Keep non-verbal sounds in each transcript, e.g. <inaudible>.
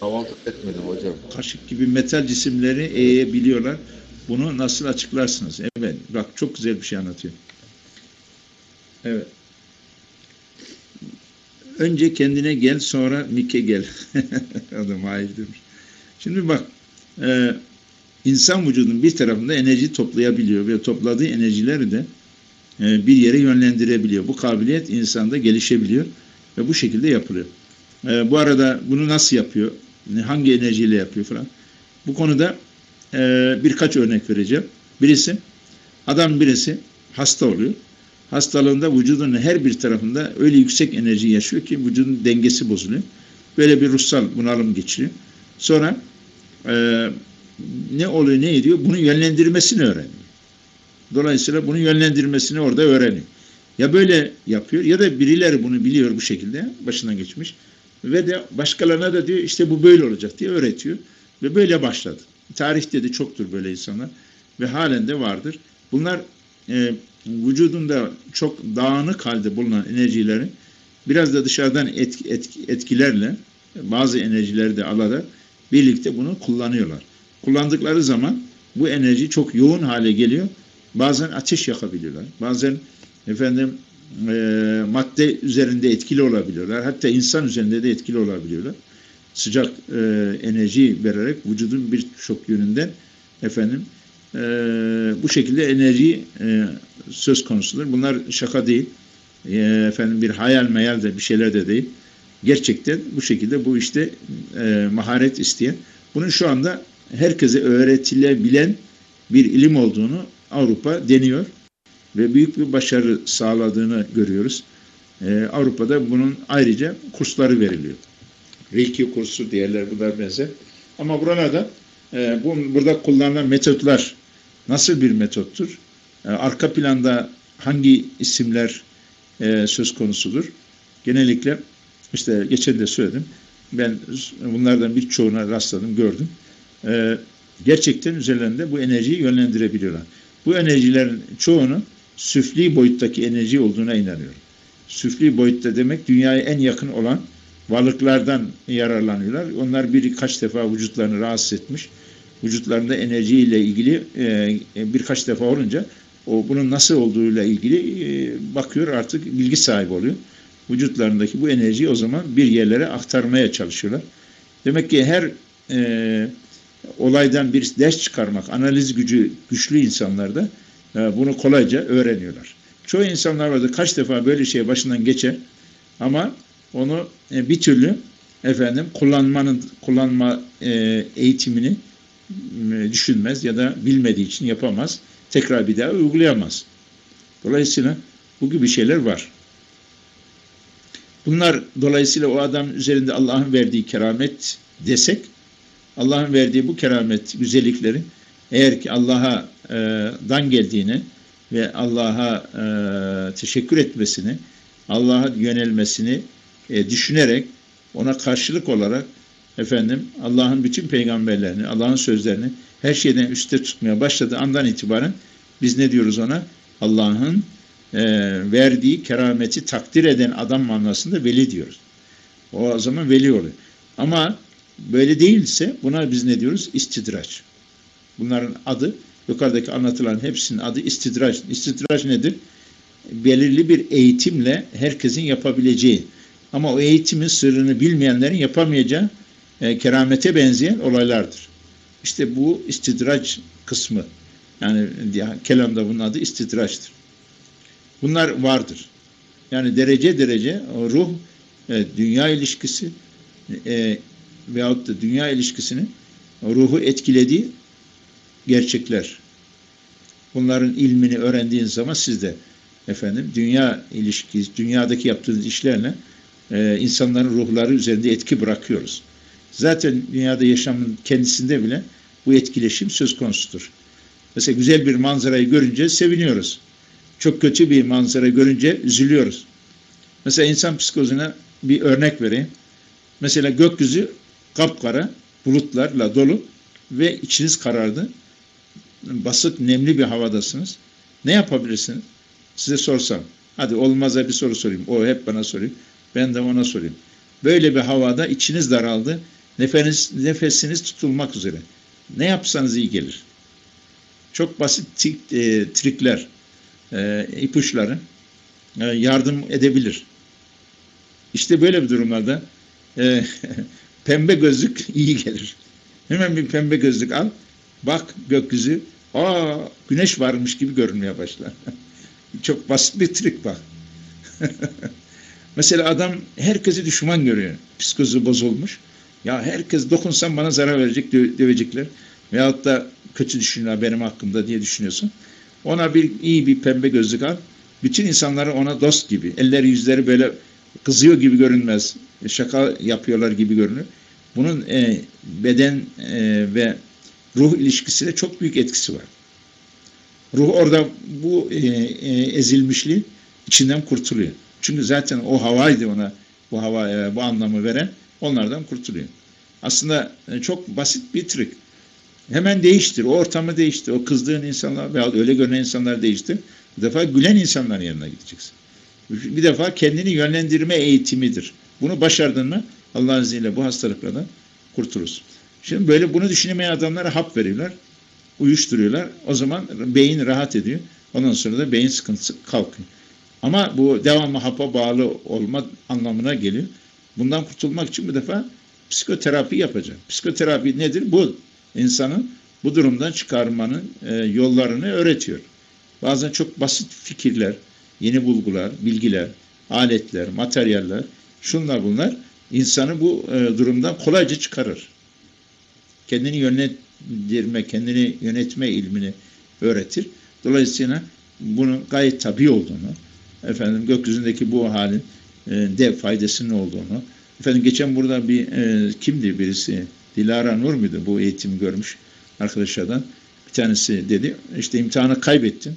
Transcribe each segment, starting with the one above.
Kahvaltı etmedim hocam. Kaşık gibi metal cisimleri eğebiliyorlar. Bunu nasıl açıklarsınız? Evet. Bak çok güzel bir şey anlatıyor. Evet. Önce kendine gel sonra Mike gel. <laughs> Adam hayır demiş. Şimdi bak e, insan vücudunun bir tarafında enerji toplayabiliyor ve topladığı enerjileri de e, bir yere yönlendirebiliyor. Bu kabiliyet insanda gelişebiliyor ve bu şekilde yapılıyor. E, bu arada bunu nasıl yapıyor? Hangi enerjiyle yapıyor falan. Bu konuda e, birkaç örnek vereceğim. Birisi adam birisi hasta oluyor. Hastalığında vücudunun her bir tarafında öyle yüksek enerji yaşıyor ki vücudun dengesi bozuluyor. Böyle bir ruhsal bunalım geçiriyor. Sonra e, ne oluyor ne ediyor? Bunu yönlendirmesini öğreniyor. Dolayısıyla bunu yönlendirmesini orada öğreniyor. Ya böyle yapıyor ya da birileri bunu biliyor bu şekilde başından geçmiş ve de başkalarına da diyor işte bu böyle olacak diye öğretiyor ve böyle başladı. Tarihte de çoktur böyle insanlar ve halen de vardır. Bunlar e, vücudunda çok dağınık halde bulunan enerjileri biraz da dışarıdan etki, etki, etkilerle bazı enerjileri de alarak birlikte bunu kullanıyorlar. Kullandıkları zaman bu enerji çok yoğun hale geliyor. Bazen ateş yakabiliyorlar. Bazen efendim e, madde üzerinde etkili olabiliyorlar. Hatta insan üzerinde de etkili olabiliyorlar. Sıcak e, enerji vererek vücudun birçok yönünden efendim e, bu şekilde enerji e, söz konusudur. Bunlar şaka değil. E, efendim bir hayal meyal de bir şeyler de değil. Gerçekten bu şekilde bu işte e, maharet isteyen. Bunun şu anda herkese öğretilebilen bir ilim olduğunu Avrupa deniyor ve büyük bir başarı sağladığını görüyoruz. Ee, Avrupa'da bunun ayrıca kursları veriliyor. Reiki kursu diğerler bunlar benzer. Ama buralarda e, bu, burada kullanılan metotlar nasıl bir metottur? E, arka planda hangi isimler e, söz konusudur? Genellikle işte geçen de söyledim. Ben bunlardan birçoğuna rastladım, gördüm. E, gerçekten üzerlerinde bu enerjiyi yönlendirebiliyorlar. Bu enerjilerin çoğunu süfli boyuttaki enerji olduğuna inanıyorum. Süfli boyutta demek dünyaya en yakın olan varlıklardan yararlanıyorlar. Onlar birkaç defa vücutlarını rahatsız etmiş. Vücutlarında enerjiyle ilgili e, birkaç defa olunca o bunun nasıl olduğuyla ilgili e, bakıyor artık bilgi sahibi oluyor. Vücutlarındaki bu enerjiyi o zaman bir yerlere aktarmaya çalışıyorlar. Demek ki her e, olaydan bir ders çıkarmak, analiz gücü güçlü insanlarda e, bunu kolayca öğreniyorlar. Çoğu insanlar vardı kaç defa böyle şey başından geçer ama onu e, bir türlü efendim kullanmanın kullanma e, eğitimini düşünmez ya da bilmediği için yapamaz. Tekrar bir daha uygulayamaz. Dolayısıyla bu gibi şeyler var. Bunlar dolayısıyla o adam üzerinde Allah'ın verdiği keramet desek Allah'ın verdiği bu keramet güzellikleri eğer ki Allah'a e, dan geldiğini ve Allah'a e, teşekkür etmesini, Allah'a yönelmesini e, düşünerek ona karşılık olarak efendim Allah'ın bütün peygamberlerini, Allah'ın sözlerini her şeyden üstte tutmaya başladığı andan itibaren biz ne diyoruz ona? Allah'ın e, verdiği kerameti takdir eden adam manasında veli diyoruz. O zaman veli oluyor. Ama böyle değilse buna biz ne diyoruz? İstidraç. Bunların adı yukarıdaki anlatılan hepsinin adı istidraç. İstidraç nedir? Belirli bir eğitimle herkesin yapabileceği ama o eğitimin sırrını bilmeyenlerin yapamayacağı e, keramete benzeyen olaylardır. İşte bu istidraç kısmı. Yani kelamda bunun adı istidraçtır. Bunlar vardır. Yani derece derece ruh e, dünya ilişkisi e, veyahut da dünya ilişkisinin ruhu etkilediği gerçekler. Bunların ilmini öğrendiğiniz zaman siz de efendim dünya ilişkisi, dünyadaki yaptığınız işlerle e, insanların ruhları üzerinde etki bırakıyoruz. Zaten dünyada yaşamın kendisinde bile bu etkileşim söz konusudur. Mesela güzel bir manzarayı görünce seviniyoruz. Çok kötü bir manzara görünce üzülüyoruz. Mesela insan psikolojine bir örnek vereyim. Mesela gökyüzü kapkara, bulutlarla dolu ve içiniz karardı. Basık, nemli bir havadasınız. Ne yapabilirsiniz? Size sorsam. Hadi olmazsa bir soru sorayım. O hep bana soruyor. Ben de ona sorayım. Böyle bir havada içiniz daraldı. Nefes, nefesiniz tutulmak üzere. Ne yapsanız iyi gelir. Çok basit trik, e, trikler, e, ipuçları e, yardım edebilir. İşte böyle bir durumlarda e, <laughs> pembe gözlük iyi gelir. Hemen bir pembe gözlük al. Bak gökyüzü. Aa güneş varmış gibi görünmeye başlar. <laughs> Çok basit bir trik bak. <laughs> Mesela adam herkesi düşman görüyor. Psikoloji bozulmuş. Ya herkes dokunsam bana zarar verecek, dövecekler. Veyahut da kötü düşünüyorlar benim hakkımda diye düşünüyorsun. Ona bir iyi bir pembe gözlük al. Bütün insanları ona dost gibi. Elleri yüzleri böyle kızıyor gibi görünmez. Şaka yapıyorlar gibi görünür. Bunun e, beden e, ve ruh ilişkisiyle çok büyük etkisi var. Ruh orada bu e, e, ezilmişliğin içinden kurtuluyor. Çünkü zaten o havaydı ona bu hava e, bu anlamı veren onlardan kurtuluyor. Aslında e, çok basit bir trik. Hemen değiştir. O ortamı değiştir. O kızdığın insanlar veya öyle görünen insanlar değiştir. Bir defa gülen insanların yanına gideceksin. Bir defa kendini yönlendirme eğitimidir. Bunu başardın mı Allah'ın izniyle bu hastalıklardan kurtulursun. Şimdi böyle bunu düşünemeyen adamlara hap veriyorlar. Uyuşturuyorlar. O zaman beyin rahat ediyor. Ondan sonra da beyin sıkıntısı kalkıyor. Ama bu devamlı hapa bağlı olma anlamına geliyor. Bundan kurtulmak için bir defa psikoterapi yapacak. Psikoterapi nedir? Bu insanın bu durumdan çıkarmanın e, yollarını öğretiyor. Bazen çok basit fikirler, yeni bulgular, bilgiler, aletler, materyaller, şunlar bunlar insanı bu e, durumdan kolayca çıkarır. Kendini yönlendirme, kendini yönetme ilmini öğretir. Dolayısıyla bunun gayet tabi olduğunu, efendim gökyüzündeki bu halin e, de faydasının olduğunu, efendim geçen burada bir e, kimdi birisi, Dilara Nur muydu bu eğitimi görmüş arkadaşlardan bir tanesi dedi, işte imtihanı kaybettin.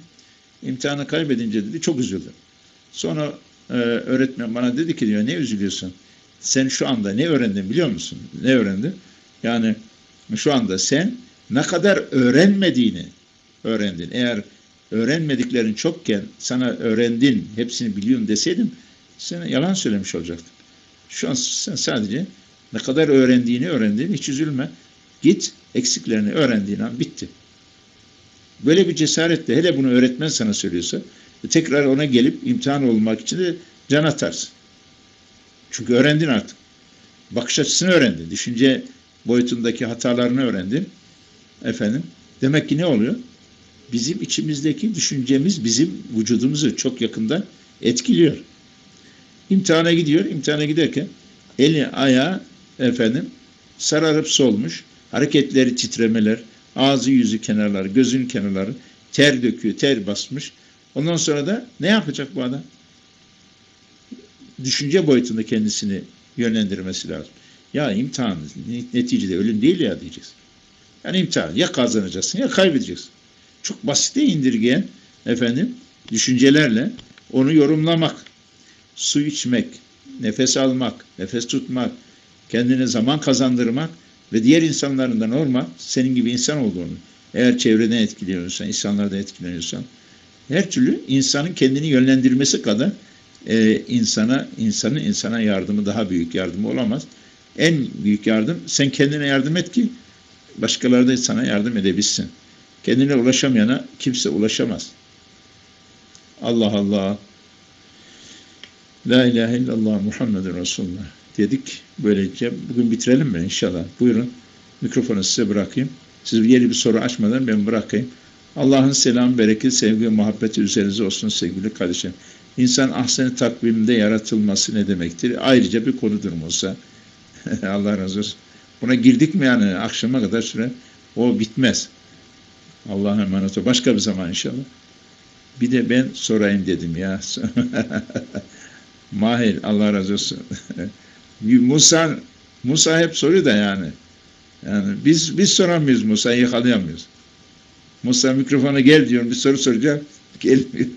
İmtihanı kaybedince dedi çok üzüldüm. Sonra e, öğretmen bana dedi ki diyor ne üzülüyorsun? Sen şu anda ne öğrendin biliyor musun? Ne öğrendin? Yani şu anda sen ne kadar öğrenmediğini öğrendin. Eğer öğrenmediklerin çokken sana öğrendin, hepsini biliyorum deseydim sen yalan söylemiş olacaktın. Şu an sen sadece ne kadar öğrendiğini öğrendin, hiç üzülme. Git eksiklerini öğrendiğin an bitti. Böyle bir cesaretle hele bunu öğretmen sana söylüyorsa tekrar ona gelip imtihan olmak için de can atarsın. Çünkü öğrendin artık. Bakış açısını öğrendin. Düşünce boyutundaki hatalarını öğrendin. Efendim. Demek ki ne oluyor? Bizim içimizdeki düşüncemiz bizim vücudumuzu çok yakından etkiliyor. İmtihana gidiyor. İmtihana giderken eli ayağı efendim sararıp solmuş. Hareketleri titremeler, ağzı yüzü kenarları, gözün kenarları ter döküyor, ter basmış. Ondan sonra da ne yapacak bu adam? Düşünce boyutunda kendisini yönlendirmesi lazım. Ya imtihan neticede ölüm değil ya diyeceğiz. Yani imtihan ya kazanacaksın ya kaybedeceksin. Çok basite indirgeyen efendim düşüncelerle onu yorumlamak, su içmek, nefes almak, nefes tutmak, kendine zaman kazandırmak ve diğer insanların da normal senin gibi insan olduğunu eğer çevreden etkileniyorsan, insanlardan etkileniyorsan her türlü insanın kendini yönlendirmesi kadar e, insana insanın insana yardımı daha büyük yardımı olamaz. En büyük yardım sen kendine yardım et ki başkaları da sana yardım edebilsin. Kendine ulaşamayana kimse ulaşamaz. Allah Allah. La ilahe illallah Muhammedun Resulullah dedik. Böylece bugün bitirelim mi inşallah? Buyurun mikrofonu size bırakayım. Siz yeni bir soru açmadan ben bırakayım. Allah'ın selam, bereket, sevgi ve muhabbeti üzerinize olsun sevgili kardeşim. İnsan ahsen takvimde yaratılması ne demektir? Ayrıca bir konudur Musa. <laughs> Allah razı olsun. Buna girdik mi yani akşama kadar süre o bitmez. Allah'a emanet ol. Başka bir zaman inşallah. Bir de ben sorayım dedim ya. <laughs> Mahir Allah razı olsun. <laughs> Musa Musa hep soruyor da yani. Yani biz biz soramıyoruz Musa'yı yakalayamıyoruz. Musa mikrofona gel diyorum bir soru soracağım. Gelmiyor.